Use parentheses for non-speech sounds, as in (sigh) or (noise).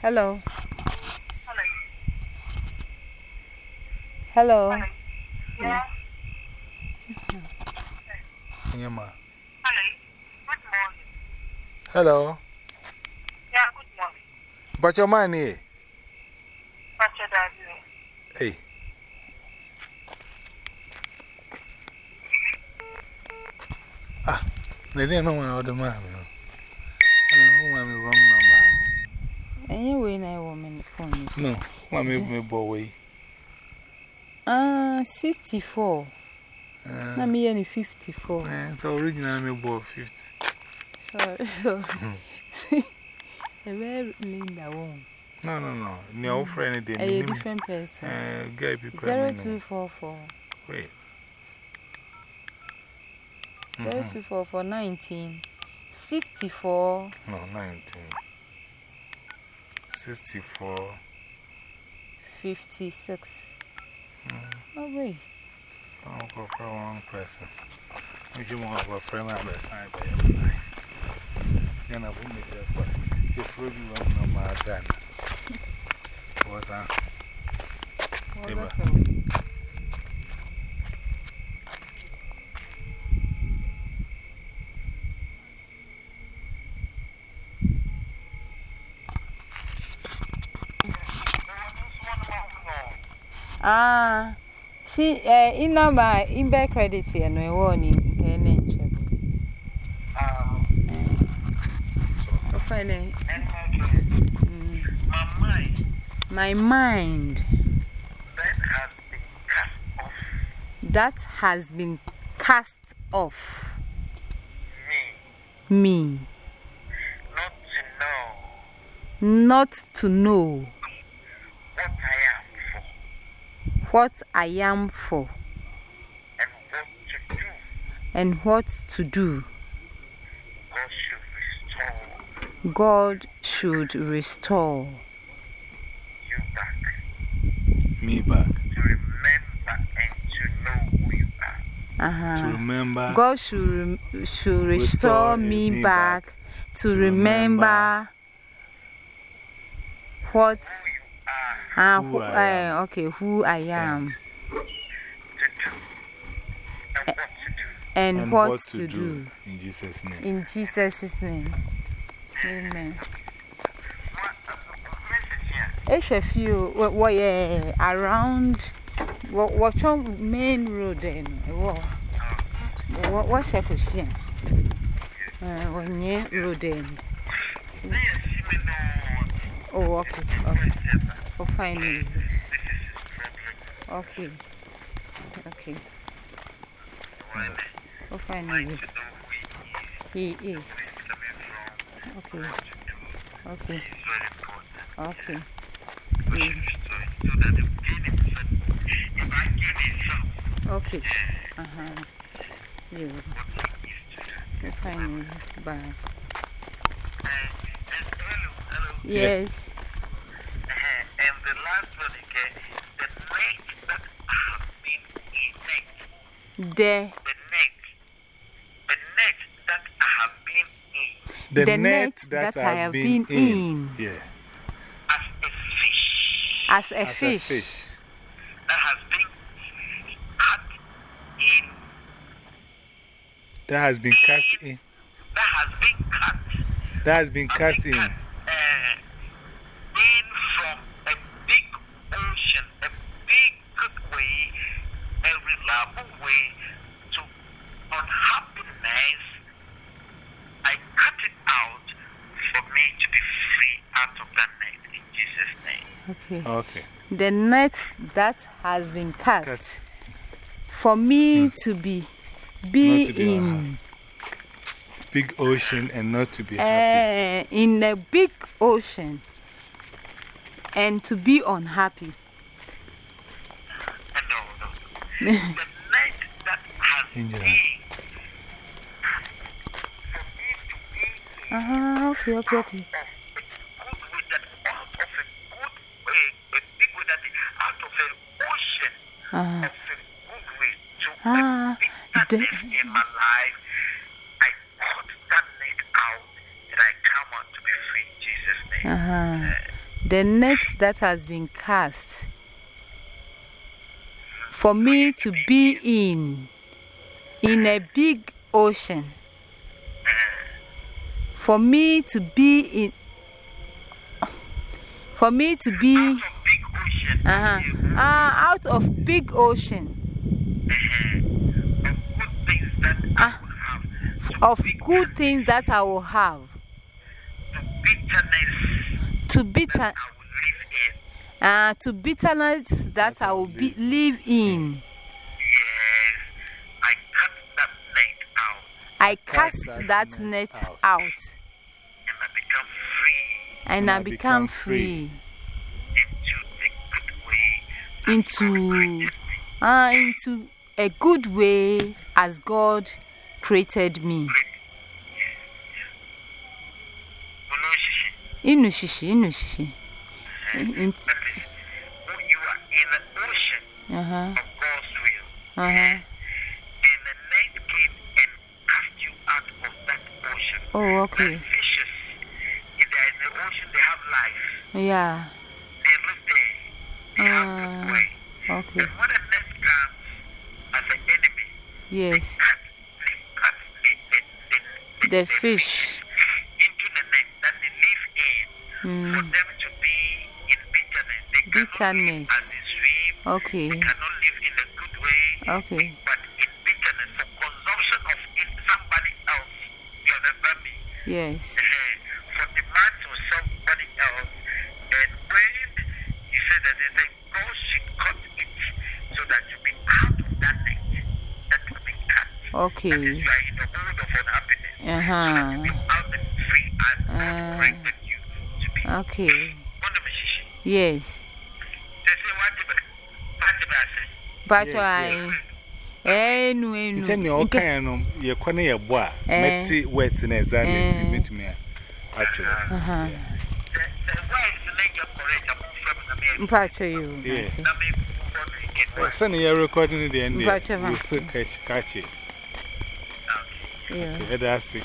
Hello. Hello. Yeah. Yeah. Hello. Good morning. Hello. Yeah, good morning. But your man here. What's your dad Hey. Ah, they didn't know when I ordered man. I No, why me me boy. Ah, 64. Uh, Na me any 54. eh, it's original me boy 50. So, so. A very Linda won't. No, no, no. No friend they A different person. Uh, guy people. 0244. Wait. 0244 19. 64. No, 19. 64. 56. Oh, wait. I'll go for one person. If you want a friend, I'll be signed by your You're not going to say, but if you want to know my dad, what's that? Eba. Ah, she, eh, in number, in back credit here, no one in any And my mind. My mind. That has been cast off. That has been cast off. Me, me, not to know. Not to know what I am for what I am for and what to do. and what to do. God should restore God should restore you back Me back. to remember and to know who you are. To uh-huh. remember. God should, rem- should Restore restore me, me back, back to to remember, remember what Who you are uh, Who who, I am. uh, okay who I am to do and what to do. and, what, to, do. In Jesus' name. in Jesus' name. Amen. Message here. Ehwɛ fie o, wɔ wɔyɛ around wɔ wɔtwɔ main road ɛ no ɛwɔ wɔ wɔhyɛ kɔhyia ɛɛ wɔnyɛ road ɛ no May I see me know oh okay okay fine this is problem. okay. Okay. When fine I to know who he is, he is where he's coming from, okay. What to do, okay. Is very important. okay. We should restore it so that the gain himself, if I gain himself, okay. Uh-huh. Yeah what he is to do. oh fine bye And, and hello, hello. yes Uh-huh. And the last one again, the net that have been in net, the the net, the net that I have been in The, The net, net that, that I I've been, been in. in. Yeah. as a fish as a As fish, a fish. that has been cut in, That has been cast in. that has been cut, That has been has cast been in. cut, uh, in from a big ocean, a big good way, a reliable way to unhappiness. I cut it out for me to be free out of that net in Jesus' name. okay Okay. the net that has been cast Cut. for me to be be, to be in unhappy. Big ocean and not to be happy. uh, in a big ocean and to be unhappy Uh, no, no. (laughs) the net that has Angela. been for me to be in uh-huh okay okay okay of a good way that out of a good way, a big way that out of an ocean a good way to Ah, the- bitterness in my life. I cut that net out and I come out to be free in Jesus' name. uh-huh the net that has been cast for me to be in in a big ocean for me to be in for me to be Out of uh-huh, uh, out of big ocean Of good things that I will have. of good things that I will have To bitterness to bitter I will live in. uh, to bitterness that I will be, live in. Yes. I cut that net out I cast that that net net out. out and I become free and And I I become become free. free into uh, into a good way as God created me. Monoshishi. Inu shishi, inu shishi. In- you are in the ocean Uh-huh, of God's will. uh-huh. And the net came and cast you out of that ocean. Oh, okay. Like fishes, if they are in the ocean, they have life. Yeah, They live there. They have enemy, Yes, cut, they cut the, fish. into the net that they live in for Mm, them to be in bitterness. They Bitterness. as they swim. okay, They cannot live in a good way. okay. But in bitterness for consumption of in somebody else. You understand me? Yes, for demand to somebody else. And when you said that they say God should cut it so that you be out of that net that will be cut. That is, okay. you are in the hold of unhappiness. So that you Uh-huh, be out and free as God Ah. directed you to be. okay. Wonder me, shishi. Yes. They say, what did I- what did I say? But Yes, I. Enu, enu. Nkyɛn nea Nke- ɔka no yɛkɔ ne yɛbɔ a Eh. mɛte wet na ɛza ne nti Eh. mɛtumi a atwerɛ. Uh-huh. The, the wives make you correct. I'm from the man. Mpacho you. Yeah. Auntie. That Yeah. Okay, that's it.